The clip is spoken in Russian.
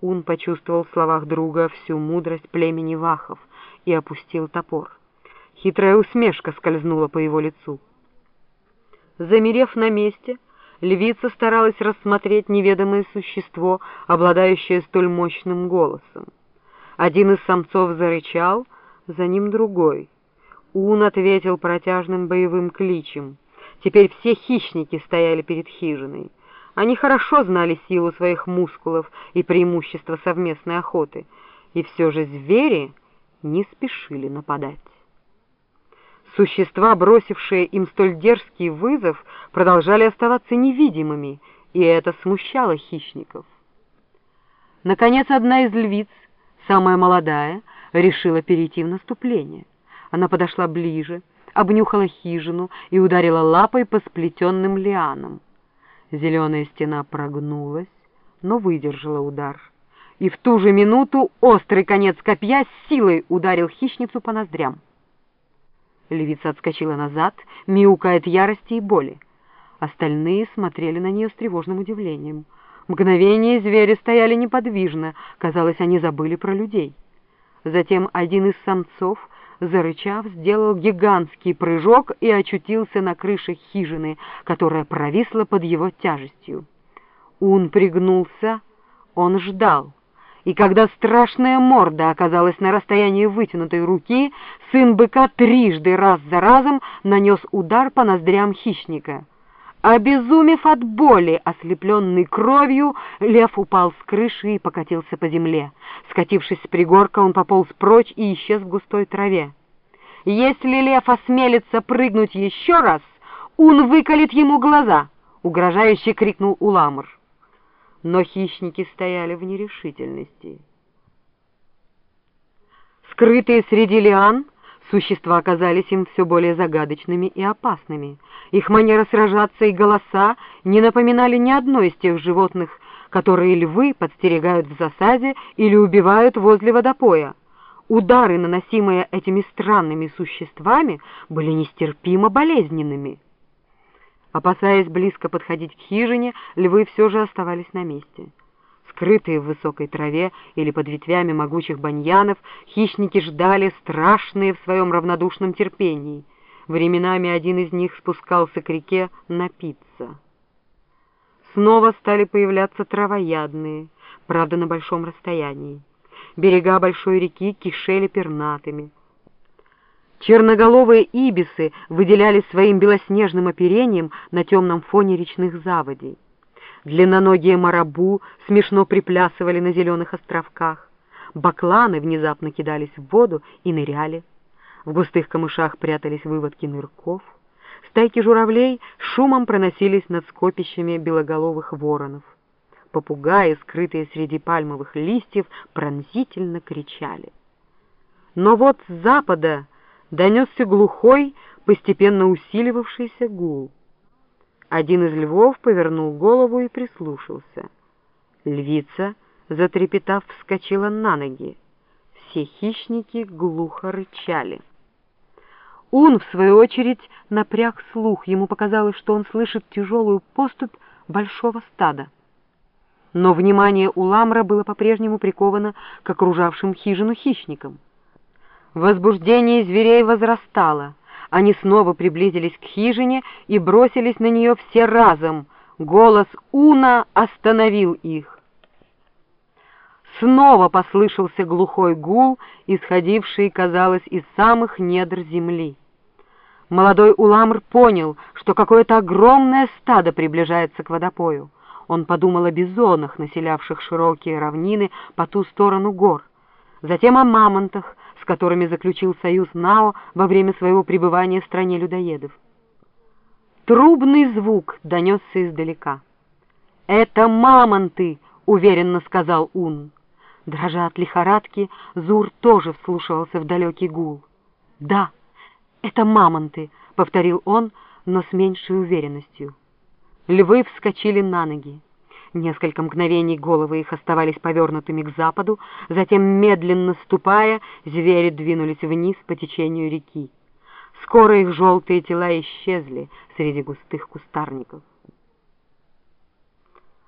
Ун почувствовал в словах друга всю мудрость племени Вахов и опустил топор. Хитрая усмешка скользнула по его лицу. Замерев на месте, львица старалась рассмотреть неведомое существо, обладающее столь мощным голосом. Один из самцов зарычал, за ним другой. Ун ответил протяжным боевым кличем. Теперь все хищники стояли перед хижиной. Они хорошо знали силу своих мускулов и преимущества совместной охоты, и все же звери не спешили нападать. Существа, бросившие им столь дерзкий вызов, продолжали оставаться невидимыми, и это смущало хищников. Наконец, одна из львиц, самая молодая, решила перейти в наступление. Она подошла ближе, обнюхала хижину и ударила лапой по сплетенным лианам. Зеленая стена прогнулась, но выдержала удар. И в ту же минуту острый конец копья с силой ударил хищницу по ноздрям. Левица отскочила назад, мяукая от ярости и боли. Остальные смотрели на нее с тревожным удивлением. Мгновение звери стояли неподвижно, казалось, они забыли про людей. Затем один из самцов, зарычав, сделал гигантский прыжок и очутился на крыше хижины, которая провисла под его тяжестью. Ун пригнулся, он ждал и когда страшная морда оказалась на расстоянии вытянутой руки, сын быка трижды раз за разом нанес удар по ноздрям хищника. Обезумев от боли, ослепленный кровью, лев упал с крыши и покатился по земле. Скатившись с пригорка, он пополз прочь и исчез в густой траве. «Если лев осмелится прыгнуть еще раз, он выколет ему глаза!» — угрожающе крикнул Уламр но хищники стояли в нерешительности. Скрытые среди лиан, существа оказались им все более загадочными и опасными. Их манера сражаться и голоса не напоминали ни одной из тех животных, которые львы подстерегают в засаде или убивают возле водопоя. Удары, наносимые этими странными существами, были нестерпимо болезненными. Опасаясь близко подходить к хижине, львы все же оставались на месте. Скрытые в высокой траве или под ветвями могучих баньянов, хищники ждали, страшные в своем равнодушном терпении. Временами один из них спускался к реке напиться. Снова стали появляться травоядные, правда, на большом расстоянии. Берега большой реки кишели пернатыми. Черноголовые ибисы выделялись своим белоснежным оперением на темном фоне речных заводей. Длинноногие марабу смешно приплясывали на зеленых островках. Бакланы внезапно кидались в воду и ныряли. В густых камышах прятались выводки нырков. Стайки журавлей шумом проносились над скопищами белоголовых воронов. Попугаи, скрытые среди пальмовых листьев, пронзительно кричали. Но вот с запада донесся глухой, постепенно усиливавшийся гул. Один из львов повернул голову и прислушался. Львица, затрепетав, вскочила на ноги. Все хищники глухо рычали. Он, в свою очередь, напряг слух. Ему показалось, что он слышит тяжелую поступь большого стада. Но внимание у Ламра было по-прежнему приковано к окружавшим хижину хищникам. Возбуждение зверей возрастало. Они снова приблизились к хижине и бросились на нее все разом. Голос Уна остановил их. Снова послышался глухой гул, исходивший, казалось, из самых недр земли. Молодой Уламр понял, что какое-то огромное стадо приближается к водопою. Он подумал о бизонах, населявших широкие равнины по ту сторону гор, затем о мамонтах, которыми заключил союз Нао во время своего пребывания в стране людоедов. Трубный звук донесся издалека. «Это мамонты!» — уверенно сказал Ун. Дрожа от лихорадки, Зур тоже вслушивался в далекий гул. «Да, это мамонты!» — повторил он, но с меньшей уверенностью. Львы вскочили на ноги. Несколько мгновений головы их оставались повернутыми к западу, затем, медленно ступая, звери двинулись вниз по течению реки. Скоро их желтые тела исчезли среди густых кустарников.